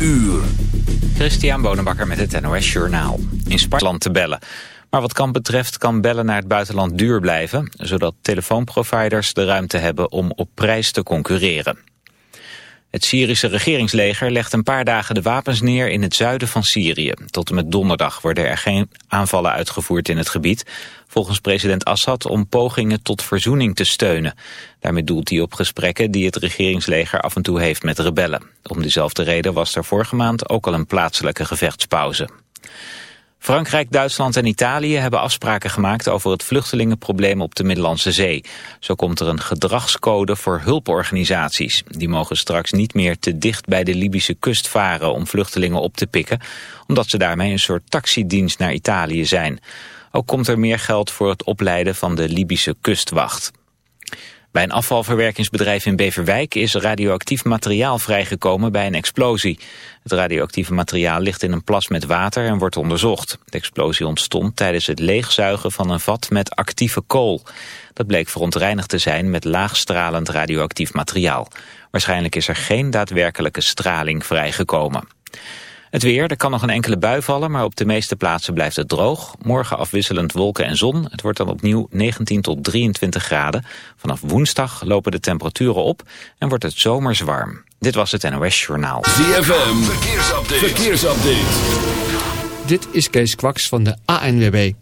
uur. Christian Bonenbakker met het NOS Journaal. In Spanje te bellen. Maar wat kan betreft kan bellen naar het buitenland duur blijven... zodat telefoonproviders de ruimte hebben om op prijs te concurreren. Het Syrische regeringsleger legt een paar dagen de wapens neer in het zuiden van Syrië. Tot en met donderdag worden er geen aanvallen uitgevoerd in het gebied. Volgens president Assad om pogingen tot verzoening te steunen. Daarmee doelt hij op gesprekken die het regeringsleger af en toe heeft met rebellen. Om diezelfde reden was er vorige maand ook al een plaatselijke gevechtspauze. Frankrijk, Duitsland en Italië hebben afspraken gemaakt over het vluchtelingenprobleem op de Middellandse Zee. Zo komt er een gedragscode voor hulporganisaties. Die mogen straks niet meer te dicht bij de Libische kust varen om vluchtelingen op te pikken, omdat ze daarmee een soort taxidienst naar Italië zijn. Ook komt er meer geld voor het opleiden van de Libische kustwacht. Bij een afvalverwerkingsbedrijf in Beverwijk is radioactief materiaal vrijgekomen bij een explosie. Het radioactieve materiaal ligt in een plas met water en wordt onderzocht. De explosie ontstond tijdens het leegzuigen van een vat met actieve kool. Dat bleek verontreinigd te zijn met laagstralend radioactief materiaal. Waarschijnlijk is er geen daadwerkelijke straling vrijgekomen. Het weer, er kan nog een enkele bui vallen, maar op de meeste plaatsen blijft het droog. Morgen afwisselend wolken en zon. Het wordt dan opnieuw 19 tot 23 graden. Vanaf woensdag lopen de temperaturen op en wordt het zomers warm. Dit was het NOS Journaal. ZFM, verkeersupdate. verkeersupdate. Dit is Kees Kwaks van de ANWB.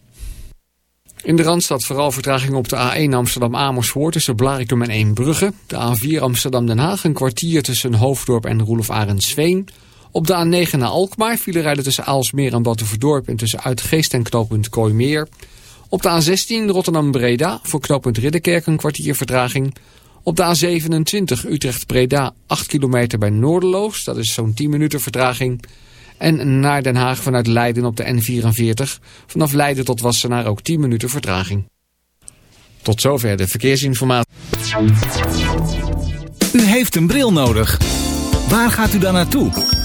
In de Randstad vooral vertraging op de A1 Amsterdam-Amersfoort tussen Blarikum en Eembrugge. De A4 Amsterdam-Den Haag een kwartier tussen Hoofddorp en Roelof Arendsveen. Op de A9 naar Alkmaar vielen rijden tussen Aalsmeer en Battenverdorp en tussen Uitgeest en knooppunt Kooimeer. Op de A16 Rotterdam-Breda voor knooppunt Ridderkerk een kwartier vertraging. Op de A27 Utrecht-Breda 8 kilometer bij Noorderloos, dat is zo'n 10 minuten vertraging. En naar Den Haag vanuit Leiden op de N44. Vanaf Leiden tot Wassenaar ook 10 minuten vertraging. Tot zover de verkeersinformatie. U heeft een bril nodig. Waar gaat u dan naartoe?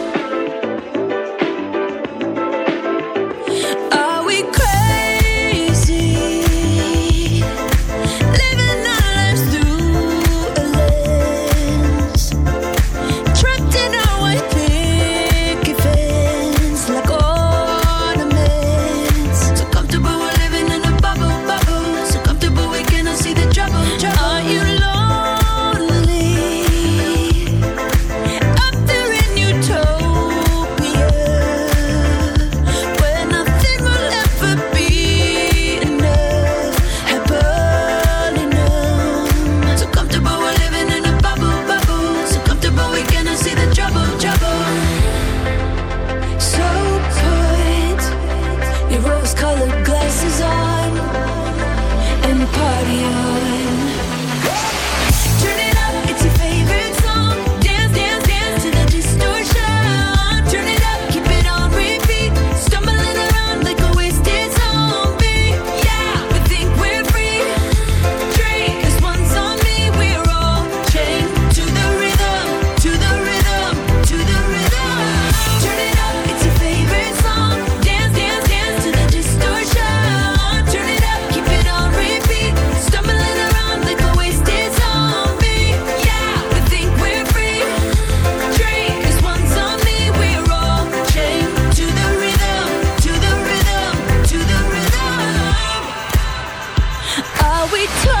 we took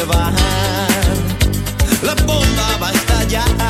llevar. La bomba va a estallar.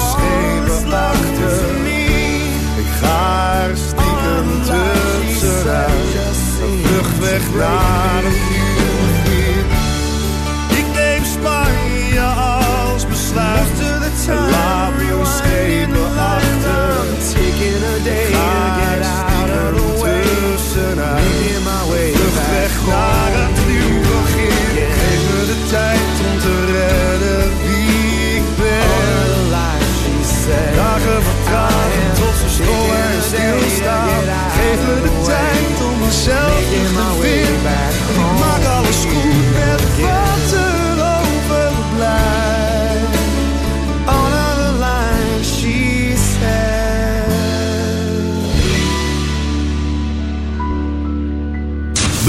schepen achter. Ik ga er stiekem tussenuit. Een vlucht weg naar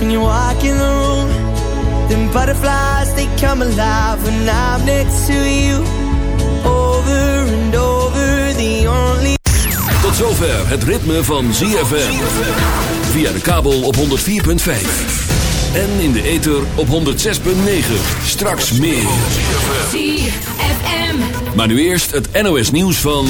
when you walk in the room. Them butterflies, they come alive when I'm next to you. Over and over, the only Tot zover het ritme van ZFM. Via de kabel op 104.5. En in de ether op 106.9. Straks meer. ZFM. Maar nu eerst het NOS nieuws van...